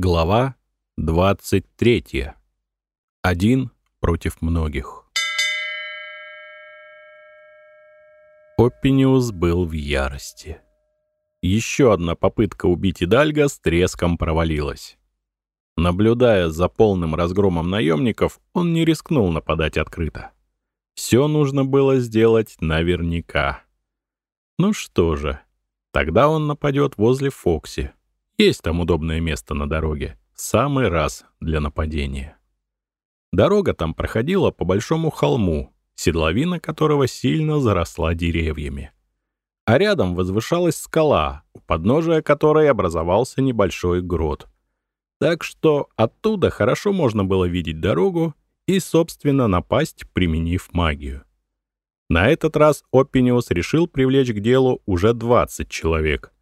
Глава 23. Один против многих. Оппиниус был в ярости. Еще одна попытка убить Идальга с треском провалилась. Наблюдая за полным разгромом наемников, он не рискнул нападать открыто. Все нужно было сделать наверняка. Ну что же, тогда он нападет возле Фокси. Есть там удобное место на дороге. Самый раз для нападения. Дорога там проходила по большому холму, седловина которого сильно заросла деревьями. А рядом возвышалась скала, у подножия которой образовался небольшой грот. Так что оттуда хорошо можно было видеть дорогу и, собственно, напасть, применив магию. На этот раз Оппиниус решил привлечь к делу уже 20 человек.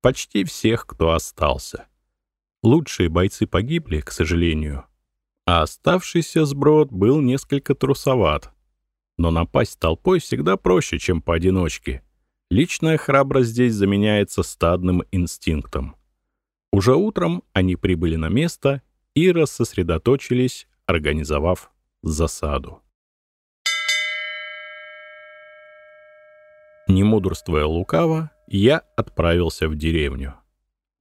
Почти всех, кто остался. Лучшие бойцы погибли, к сожалению. А оставшийся сброд был несколько трусоват. Но напасть толпой всегда проще, чем поодиночке. Личная храбрость здесь заменяется стадным инстинктом. Уже утром они прибыли на место и рассосредоточились организовав засаду. Не мудрствуя лукаво, я отправился в деревню.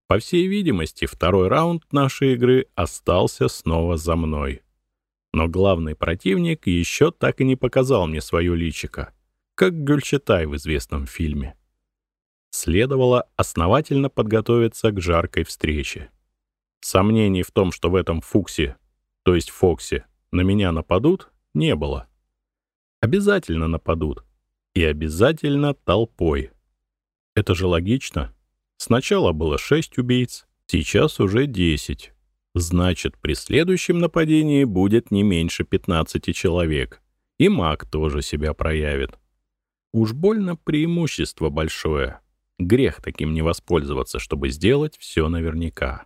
По всей видимости, второй раунд нашей игры остался снова за мной. Но главный противник еще так и не показал мне свое личико, как Гюльчатай в известном фильме. Следовало основательно подготовиться к жаркой встрече. Сомнений в том, что в этом фуксе то есть Фокси, на меня нападут, не было. Обязательно нападут. И обязательно толпой. Это же логично. Сначала было шесть убийц, сейчас уже десять. Значит, при следующем нападении будет не меньше 15 человек. И маг тоже себя проявит. Уж больно преимущество большое. Грех таким не воспользоваться, чтобы сделать все наверняка.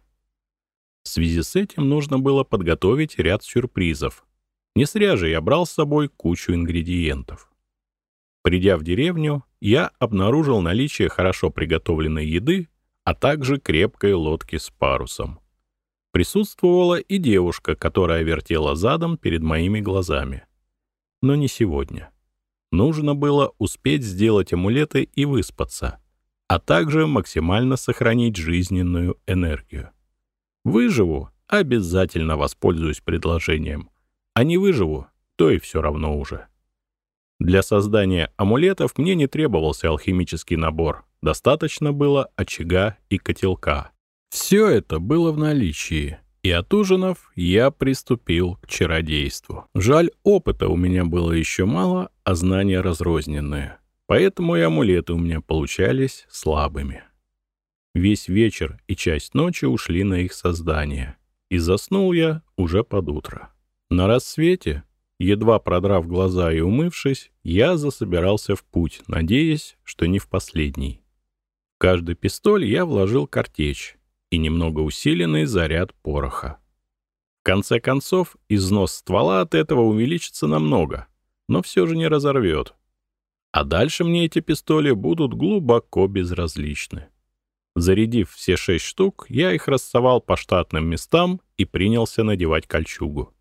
В связи с этим нужно было подготовить ряд сюрпризов. Не зря же я брал с собой кучу ингредиентов. Придя в деревню, я обнаружил наличие хорошо приготовленной еды, а также крепкой лодки с парусом. Присутствовала и девушка, которая вертела задом перед моими глазами. Но не сегодня. Нужно было успеть сделать амулеты и выспаться, а также максимально сохранить жизненную энергию. Выживу, обязательно воспользуюсь предложением. А не выживу, то и все равно уже. Для создания амулетов мне не требовался алхимический набор. Достаточно было очага и котелка. Все это было в наличии. И от ужинов я приступил к чародейству. Жаль, опыта у меня было еще мало, а знания разрозненные. Поэтому и амулеты у меня получались слабыми. Весь вечер и часть ночи ушли на их создание. И заснул я уже под утро. На рассвете, едва продрав глаза и умывшись, я засобирался в путь, надеясь, что не в последний. В каждый пистоль я вложил картечь и немного усиленный заряд пороха. В конце концов, износ ствола от этого увеличится намного, но все же не разорвет. А дальше мне эти пистоли будут глубоко безразличны. Зарядив все шесть штук, я их рассовал по штатным местам и принялся надевать кольчугу.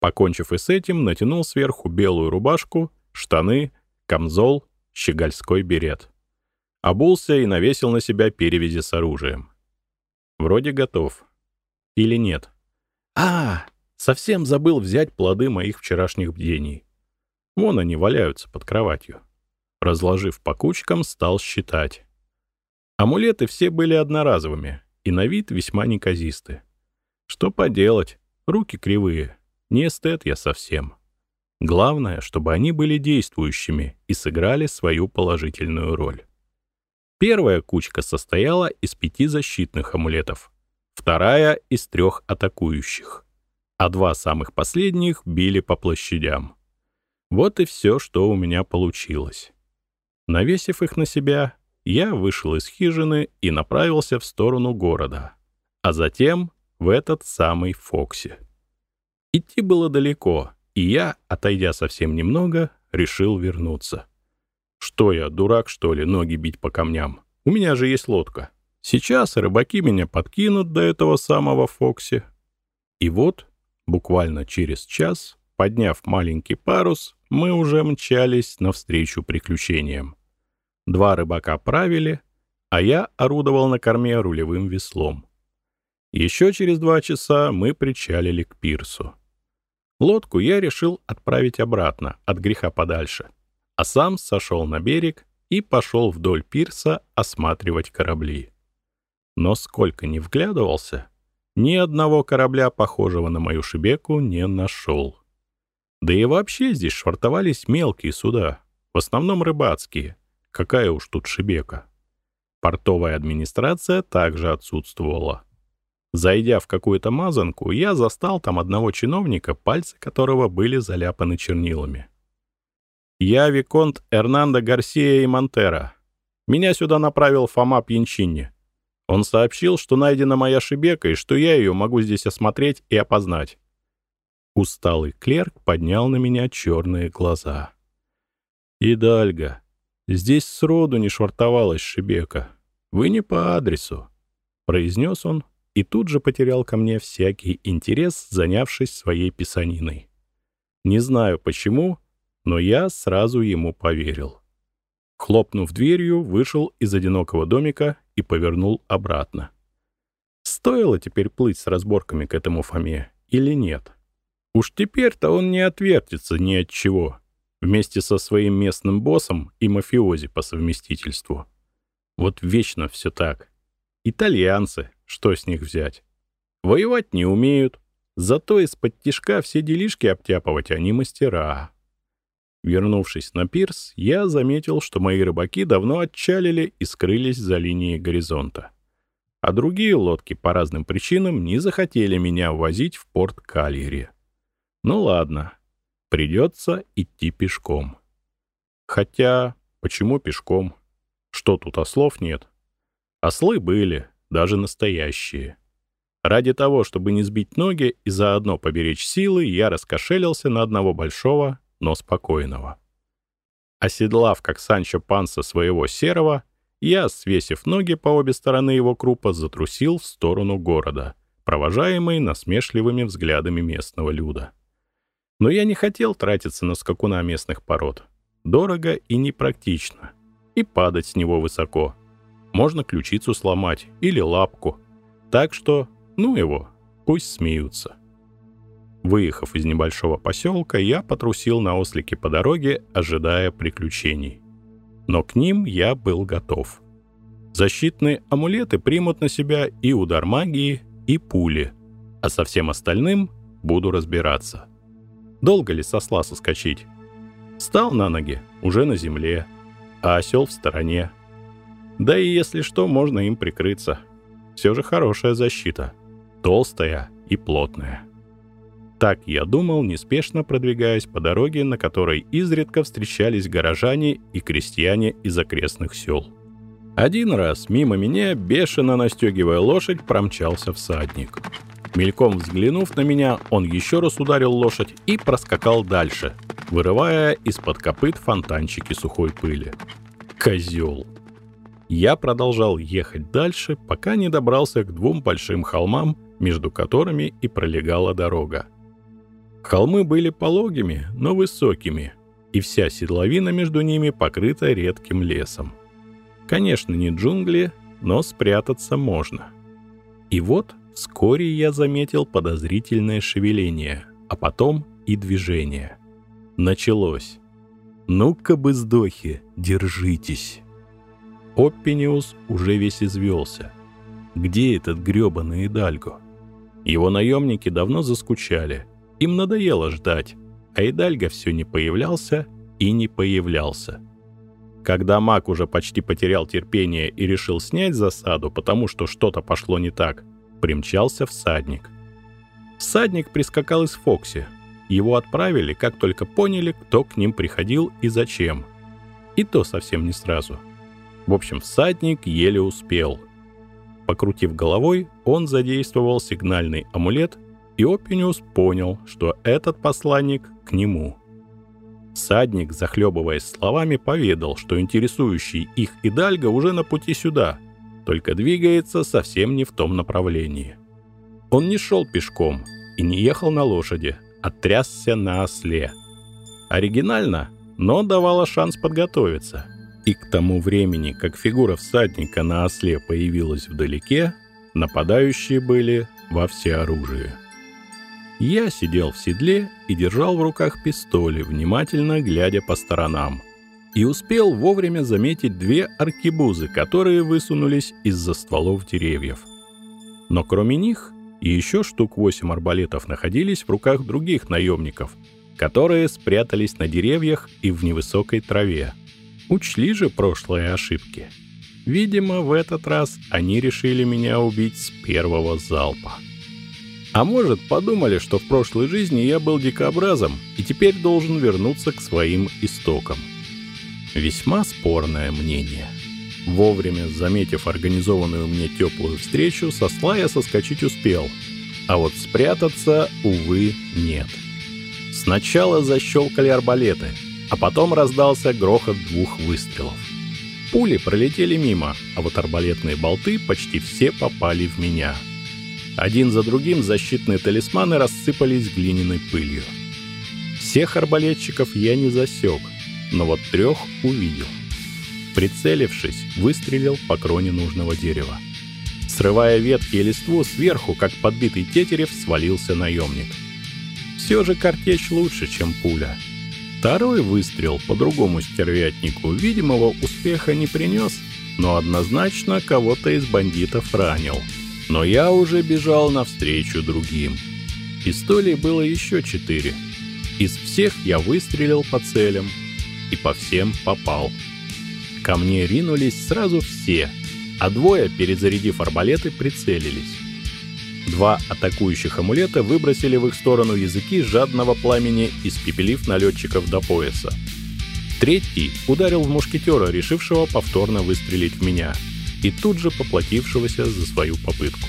Покончив и с этим, натянул сверху белую рубашку, штаны, камзол, щегольской берет. Обулся и навесил на себя перевязи с оружием. Вроде готов. Или нет? А, совсем забыл взять плоды моих вчерашних бдений. Вон они валяются под кроватью. Разложив по кучкам, стал считать. Амулеты все были одноразовыми и на вид весьма неказисты. Что поделать, руки кривые, не эстет я совсем. Главное, чтобы они были действующими и сыграли свою положительную роль. Первая кучка состояла из пяти защитных амулетов, вторая — из трех атакующих, а два самых последних били по площадям. Вот и все, что у меня получилось. Навесив их на себя, я вышел из хижины и направился в сторону города, а затем в этот самый Фокси. Идти было далеко, и я, отойдя совсем немного, решил вернуться. Что я, дурак, что ли, ноги бить по камням? У меня же есть лодка. Сейчас рыбаки меня подкинут до этого самого Фокси. И вот, буквально через час, подняв маленький парус, мы уже мчались навстречу приключениям. Два рыбака правили, а я орудовал на корме рулевым веслом. Еще через два часа мы причалили к пирсу. Лодку я решил отправить обратно, от греха подальше, а сам сошел на берег и пошел вдоль пирса осматривать корабли. Но сколько ни вглядывался, ни одного корабля, похожего на мою шибеку, не нашел. Да и вообще здесь швартовались мелкие суда, в основном рыбацкие. Какая уж тут шибека. Портовая администрация также отсутствовала. Зайдя в какую-то мазанку, я застал там одного чиновника, пальцы которого были заляпаны чернилами. «Я Виконт Эрнандо Гарсия и Монтера. Меня сюда направил Фома Пьянчинни. Он сообщил, что найдена моя шибека и что я ее могу здесь осмотреть и опознать». Усталый клерк поднял на меня черные глаза. «Идальга, здесь сроду не швартовалась шибека. Вы не по адресу», — произнес он, и тут же потерял ко мне всякий интерес, занявшись своей писаниной. Не знаю почему, но я сразу ему поверил. Хлопнув дверью, вышел из одинокого домика и повернул обратно. Стоило теперь плыть с разборками к этому Фоме или нет? Уж теперь-то он не отвертится ни от чего, вместе со своим местным боссом и мафиози по совместительству. Вот вечно все так. Итальянцы, что с них взять? Воевать не умеют, зато из-под тишка все делишки обтяпывать они мастера. Вернувшись на пирс, я заметил, что мои рыбаки давно отчалили и скрылись за линией горизонта. А другие лодки по разным причинам не захотели меня возить в порт Кальери. Ну ладно, придется идти пешком. Хотя, почему пешком? Что тут, ослов нет? Ослы были, даже настоящие. Ради того, чтобы не сбить ноги и заодно поберечь силы, я раскошелился на одного большого, но спокойного. Оседлав, как Санчо Панса своего серого, я, свесив ноги по обе стороны его крупа, затрусил в сторону города, провожаемый насмешливыми взглядами местного люда. Но я не хотел тратиться на скакуна местных пород. Дорого и непрактично. И падать с него высоко — можно ключицу сломать или лапку. Так что, ну его, пусть смеются. Выехав из небольшого поселка, я потрусил на ослике по дороге, ожидая приключений. Но к ним я был готов. Защитные амулеты примут на себя и удар магии, и пули, а со всем остальным буду разбираться. Долго ли сосла соскочить? Стал на ноги, уже на земле, а осел в стороне — да и если что, можно им прикрыться. Все же хорошая защита. Толстая и плотная. Так я думал, неспешно продвигаясь по дороге, на которой изредка встречались горожане и крестьяне из окрестных сел. Один раз мимо меня, бешено настегивая лошадь, промчался всадник. Мельком взглянув на меня, он еще раз ударил лошадь и проскакал дальше, вырывая из-под копыт фонтанчики сухой пыли. Козел! Я продолжал ехать дальше, пока не добрался к двум большим холмам, между которыми и пролегала дорога. Холмы были пологими, но высокими, и вся седловина между ними покрыта редким лесом. Конечно, не джунгли, но спрятаться можно. И вот вскоре я заметил подозрительное шевеление, а потом и движение. Началось. «Ну-ка бы сдохи, держитесь!» Оппиниус уже весь извелся. Где этот грёбаный Идальго? Его наемники давно заскучали. Им надоело ждать, а Идальго все не появлялся и не появлялся. Когда маг уже почти потерял терпение и решил снять засаду, потому что что-то пошло не так, примчался всадник. Всадник прискакал из Фокси. Его отправили, как только поняли, кто к ним приходил и зачем. И то совсем не сразу — в общем, всадник еле успел. Покрутив головой, он задействовал сигнальный амулет, и Опиниус понял, что этот посланник к нему. Всадник, захлебываясь словами, поведал, что интересующий их Идальго уже на пути сюда, только двигается совсем не в том направлении. Он не шел пешком и не ехал на лошади, а трясся на осле. Оригинально, но давало шанс подготовиться. И к тому времени, как фигура всадника на осле появилась вдалеке, нападающие были во всеоружии. Я сидел в седле и держал в руках пистоли, внимательно глядя по сторонам. И успел вовремя заметить две аркебузы, которые высунулись из-за стволов деревьев. Но кроме них, еще штук восемь арбалетов находились в руках других наемников, которые спрятались на деревьях и в невысокой траве. Учли же прошлые ошибки. Видимо, в этот раз они решили меня убить с первого залпа. А может, подумали, что в прошлой жизни я был дикобразом и теперь должен вернуться к своим истокам. Весьма спорное мнение. Вовремя заметив организованную мне теплую встречу, со слая соскочить успел, а вот спрятаться, увы, нет. Сначала защелкали арбалеты, а потом раздался грохот двух выстрелов. Пули пролетели мимо, а вот арбалетные болты почти все попали в меня — один за другим защитные талисманы рассыпались глиняной пылью. Всех арбалетчиков я не засек, но вот трех увидел. Прицелившись, выстрелил по кроне нужного дерева. Срывая ветки и листву, сверху, как подбитый тетерев, свалился наемник. Все же картечь лучше, чем пуля. Второй выстрел по другому стервятнику видимого успеха не принес, но однозначно кого-то из бандитов ранил — но я уже бежал навстречу другим. Пистолей было еще четыре. Из всех я выстрелил по целям и по всем попал. Ко мне ринулись сразу все, а двое, перезарядив арбалеты, прицелились. Два атакующих амулета выбросили в их сторону языки жадного пламени, испепелив налетчиков до пояса. Третий ударил в мушкетера, решившего повторно выстрелить в меня — и тут же поплатившегося за свою попытку.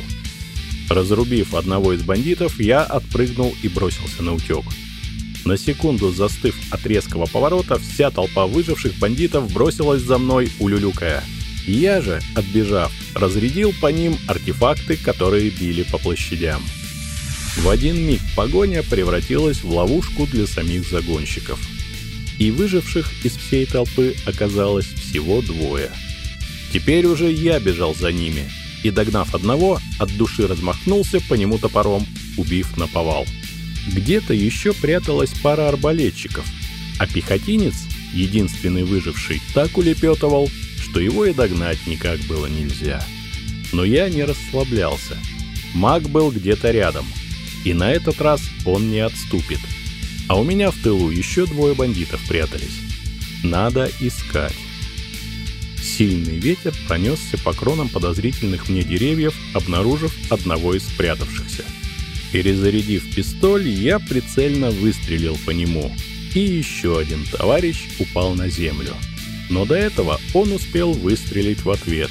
Разрубив одного из бандитов, я отпрыгнул и бросился на утек. На секунду застыв от резкого поворота, вся толпа выживших бандитов бросилась за мной, улюлюкая. Я же, отбежав, разрядил по ним артефакты, которые били по площадям. В один миг погоня превратилась в ловушку для самих загонщиков. И выживших из всей толпы оказалось всего двое — Теперь уже я бежал за ними и, догнав одного, от души размахнулся по нему топором, убив на повал. Где-то еще пряталась пара арбалетчиков, а пехотинец, единственный выживший, так улепетывал, что его и догнать никак было нельзя. Но я не расслаблялся. Маг был где-то рядом, и на этот раз он не отступит. А у меня в тылу еще двое бандитов прятались. Надо искать. Сильный ветер пронесся по кронам подозрительных мне деревьев, обнаружив одного из спрятавшихся. Перезарядив пистоль, я прицельно выстрелил по нему, и еще один товарищ упал на землю. Но до этого он успел выстрелить в ответ.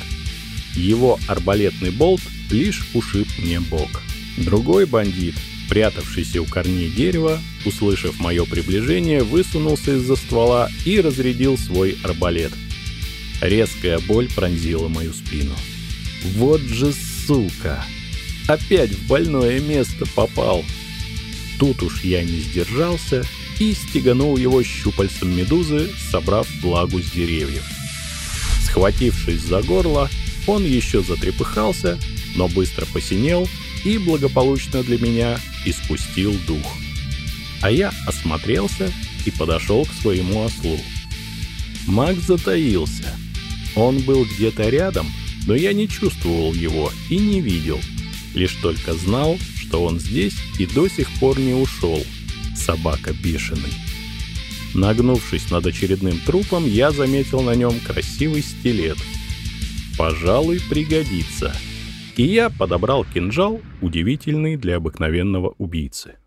Его арбалетный болт лишь ушиб мне бок. Другой бандит, прятавшийся у корней дерева, услышав мое приближение, высунулся из-за ствола и разрядил свой арбалет — Резкая боль пронзила мою спину. Вот же сука! Опять в больное место попал. Тут уж я не сдержался и стеганул его щупальцем медузы, собрав влагу с деревьев. Схватившись за горло, он еще затрепыхался, но быстро посинел и благополучно для меня испустил дух. А я осмотрелся и подошел к своему ослу. Маг затаился — он был где-то рядом, но я не чувствовал его и не видел. Лишь только знал, что он здесь и до сих пор не ушел. Собака бешеный. Нагнувшись над очередным трупом, я заметил на нем красивый стилет. Пожалуй, пригодится. И я подобрал кинжал, удивительный для обыкновенного убийцы.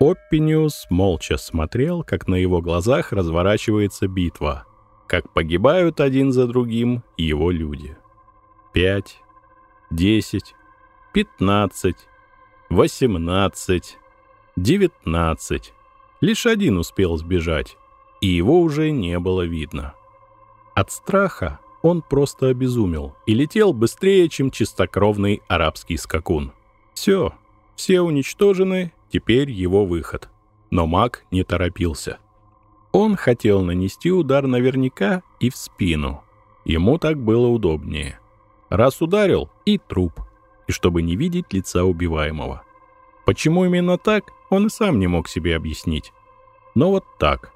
Оппиниус молча смотрел, как на его глазах разворачивается битва, как погибают один за другим его люди. Пять, десять, пятнадцать, восемнадцать, девятнадцать. Лишь один успел сбежать, и его уже не было видно. От страха он просто обезумел и летел быстрее, чем чистокровный арабский скакун. Все, все уничтожены, теперь его выход. Но маг не торопился. Он хотел нанести удар наверняка и в спину. Ему так было удобнее. Раз ударил — и труп. И чтобы не видеть лица убиваемого. Почему именно так, он и сам не мог себе объяснить. Но вот так.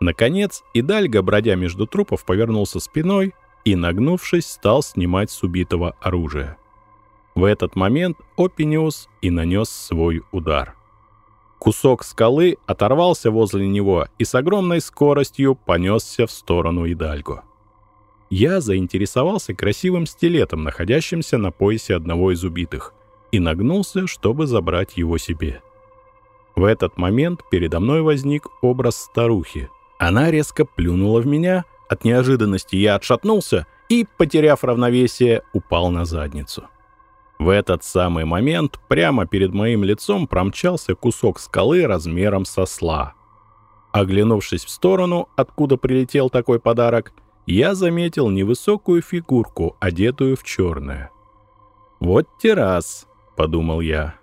Наконец, Идальго, бродя между трупов, повернулся спиной и, нагнувшись, стал снимать с убитого оружие. В этот момент Опиниус и нанес свой удар. Кусок скалы оторвался возле него и с огромной скоростью понесся в сторону Идальго. Я заинтересовался красивым стилетом, находящимся на поясе одного из убитых, и нагнулся, чтобы забрать его себе. В этот момент передо мной возник образ старухи. Она резко плюнула в меня, от неожиданности я отшатнулся и, потеряв равновесие, упал на задницу. В этот самый момент прямо перед моим лицом промчался кусок скалы размером со сла. Оглянувшись в сторону, откуда прилетел такой подарок, я заметил невысокую фигурку, одетую в черное. «Вот террас», — подумал я.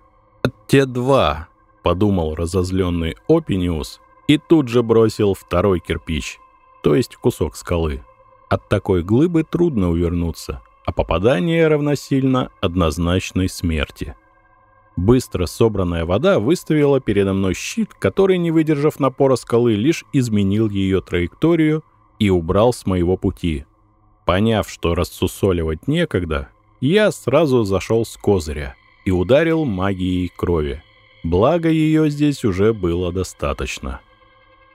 «Те два», — подумал разозленный Опиниус и тут же бросил второй кирпич, то есть кусок скалы. От такой глыбы трудно увернуться — а попадание равносильно однозначной смерти. Быстро собранная вода выставила передо мной щит, который, не выдержав напора скалы, лишь изменил ее траекторию и убрал с моего пути. Поняв, что рассусоливать некогда, я сразу зашел с козыря и ударил магией крови. Благо ее здесь уже было достаточно.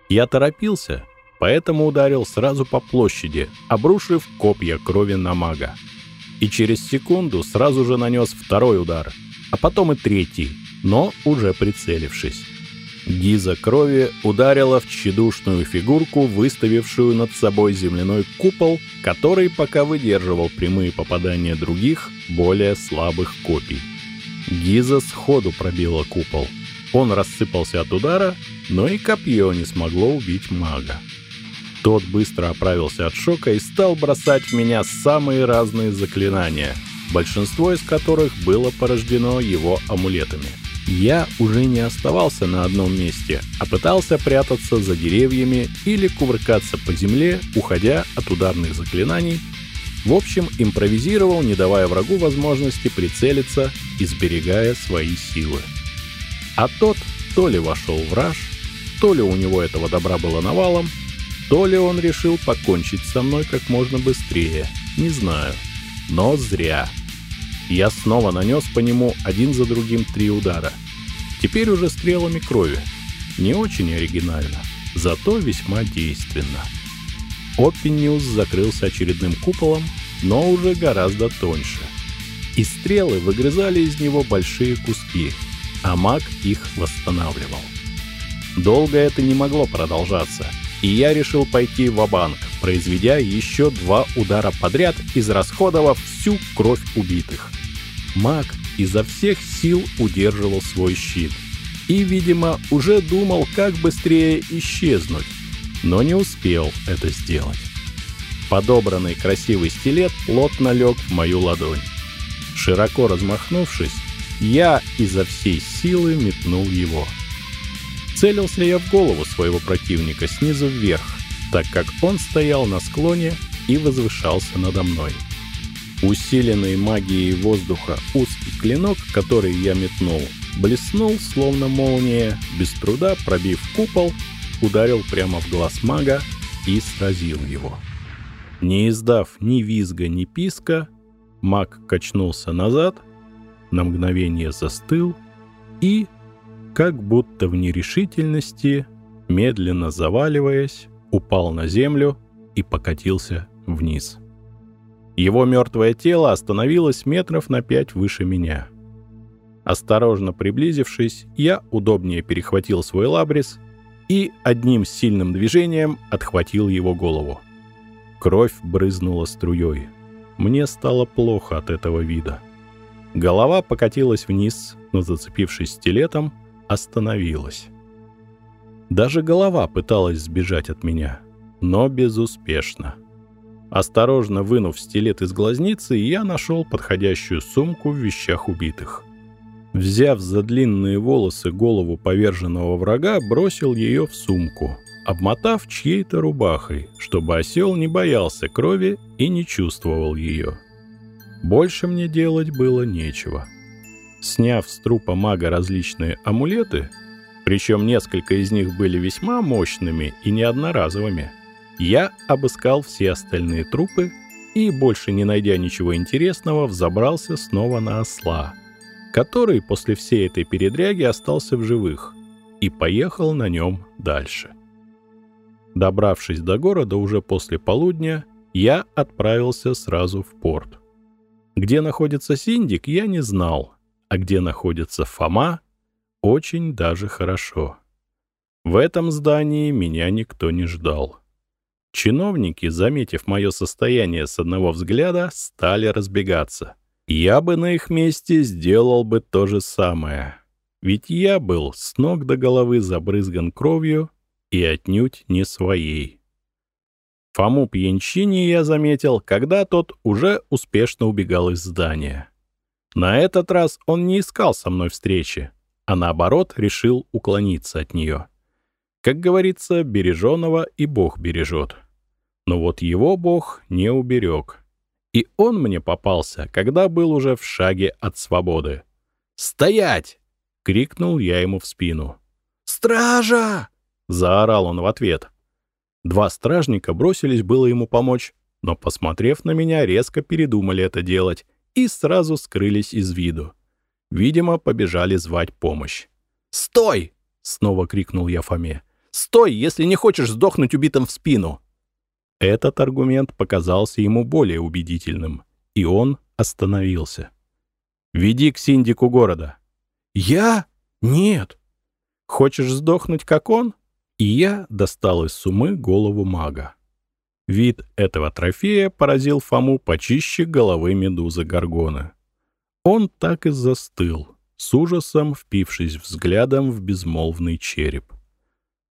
Я торопился, поэтому ударил сразу по площади, обрушив копья крови на мага и через секунду сразу же нанес второй удар, а потом и третий, но уже прицелившись. Гиза крови ударила в тщедушную фигурку, выставившую над собой земляной купол, который пока выдерживал прямые попадания других, более слабых копий. Гиза сходу пробила купол. Он рассыпался от удара, но и копье не смогло убить мага. Тот быстро оправился от шока и стал бросать в меня самые разные заклинания, большинство из которых было порождено его амулетами. Я уже не оставался на одном месте, а пытался прятаться за деревьями или кувыркаться по земле, уходя от ударных заклинаний. В общем, импровизировал, не давая врагу возможности прицелиться и сберегая свои силы. А тот то ли вошел в раж, то ли у него этого добра было навалом, то ли он решил покончить со мной как можно быстрее, не знаю. Но зря. Я снова нанес по нему один за другим три удара. Теперь уже стрелами крови. Не очень оригинально, зато весьма действенно. Оппиниус закрылся очередным куполом, но уже гораздо тоньше. И стрелы выгрызали из него большие куски, а маг их восстанавливал. Долго это не могло продолжаться — и я решил пойти в банк произведя еще два удара подряд, израсходовав всю кровь убитых. Маг изо всех сил удерживал свой щит и, видимо, уже думал, как быстрее исчезнуть, но не успел это сделать. Подобранный красивый стилет плотно лег в мою ладонь. Широко размахнувшись, я изо всей силы метнул его — Целился я в голову своего противника снизу вверх, так как он стоял на склоне и возвышался надо мной. Усиленный магией воздуха узкий клинок, который я метнул, блеснул, словно молния, без труда пробив купол, ударил прямо в глаз мага и сразил его. Не издав ни визга, ни писка, маг качнулся назад, на мгновение застыл и, как будто в нерешительности, медленно заваливаясь, упал на землю и покатился вниз. Его мертвое тело остановилось метров на пять выше меня. Осторожно приблизившись, я удобнее перехватил свой лабрис и одним сильным движением отхватил его голову. Кровь брызнула струей. Мне стало плохо от этого вида. Голова покатилась вниз, но зацепившись стилетом, остановилась. Даже голова пыталась сбежать от меня, но безуспешно. Осторожно вынув стилет из глазницы, я нашел подходящую сумку в вещах убитых. Взяв за длинные волосы голову поверженного врага, бросил ее в сумку, обмотав чьей-то рубахой, чтобы осел не боялся крови и не чувствовал ее. Больше мне делать было нечего. Сняв с трупа мага различные амулеты, причем несколько из них были весьма мощными и неодноразовыми, я обыскал все остальные трупы и, больше не найдя ничего интересного, взобрался снова на осла, который после всей этой передряги остался в живых и поехал на нем дальше. Добравшись до города уже после полудня, я отправился сразу в порт. Где находится Синдик, я не знал, а где находится Фома, очень даже хорошо. В этом здании меня никто не ждал. Чиновники, заметив мое состояние с одного взгляда, стали разбегаться. Я бы на их месте сделал бы то же самое. Ведь я был с ног до головы забрызган кровью и отнюдь не своей. Фому Пьянчини я заметил, когда тот уже успешно убегал из здания. На этот раз он не искал со мной встречи, а наоборот решил уклониться от нее. Как говорится, береженого и Бог бережет. Но вот его Бог не уберег. И он мне попался, когда был уже в шаге от свободы. «Стоять!» — крикнул я ему в спину. «Стража!» — заорал он в ответ. Два стражника бросились было ему помочь, но, посмотрев на меня, резко передумали это делать и сразу скрылись из виду. Видимо, побежали звать помощь. «Стой!» — снова крикнул я Фоме. «Стой, если не хочешь сдохнуть убитым в спину!» Этот аргумент показался ему более убедительным, и он остановился. «Веди к синдику города». «Я? Нет». «Хочешь сдохнуть, как он?» И я достал из сумы голову мага. Вид этого трофея поразил Фому почище головы медузы Гаргона. Он так и застыл, с ужасом впившись взглядом в безмолвный череп.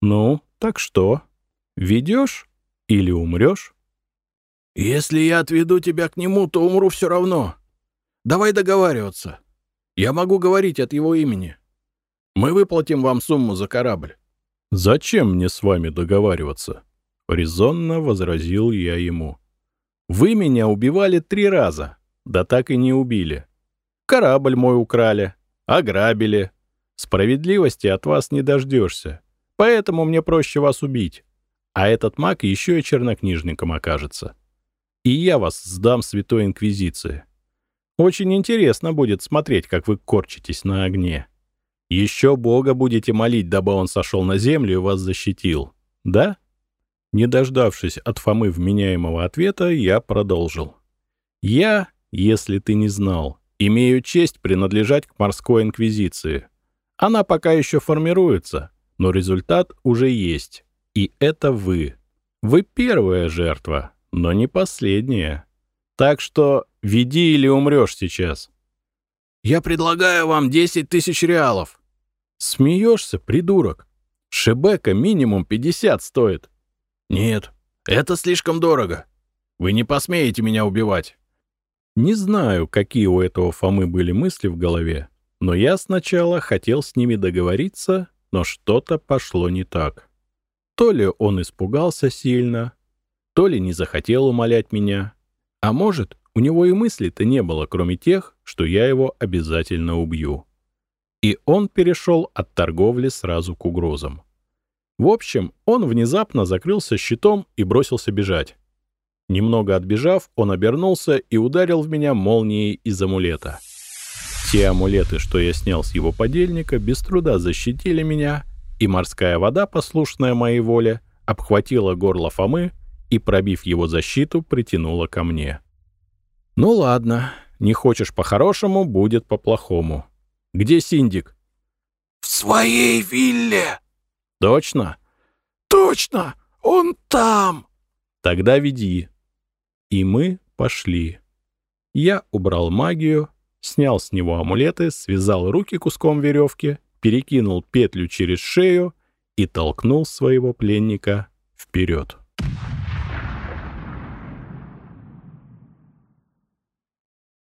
«Ну, так что? Ведешь или умрешь?» «Если я отведу тебя к нему, то умру все равно. Давай договариваться. Я могу говорить от его имени. Мы выплатим вам сумму за корабль. «Зачем мне с вами договариваться?» — резонно возразил я ему. «Вы меня убивали три раза, да так и не убили. Корабль мой украли, ограбили. Справедливости от вас не дождешься, поэтому мне проще вас убить. А этот маг еще и чернокнижником окажется. И я вас сдам Святой Инквизиции. Очень интересно будет смотреть, как вы корчитесь на огне». Еще Бога будете молить, дабы он сошел на землю и вас защитил. Да? Не дождавшись от Фомы вменяемого ответа, я продолжил. Я, если ты не знал, имею честь принадлежать к морской инквизиции. Она пока еще формируется, но результат уже есть. И это вы. Вы первая жертва, но не последняя. Так что веди или умрешь сейчас. «Я предлагаю вам 10 тысяч реалов», Смеешься, придурок? Шебека минимум 50 стоит. Нет, это слишком дорого. Вы не посмеете меня убивать. Не знаю, какие у этого Фомы были мысли в голове, но я сначала хотел с ними договориться, но что-то пошло не так. То ли он испугался сильно, то ли не захотел умолять меня, а может, у него и мысли-то не было, кроме тех, что я его обязательно убью и он перешел от торговли сразу к угрозам. В общем, он внезапно закрылся щитом и бросился бежать. Немного отбежав, он обернулся и ударил в меня молнией из амулета. Те амулеты, что я снял с его подельника, без труда защитили меня, и морская вода, послушная моей воле, обхватила горло Фомы и, пробив его защиту, притянула ко мне. «Ну ладно, не хочешь по-хорошему, будет по-плохому. Где Синдик?» «В своей вилле». «Точно?» «Точно! Он там!» «Тогда веди». И мы пошли. Я убрал магию, снял с него амулеты, связал руки куском веревки, перекинул петлю через шею и толкнул своего пленника вперед.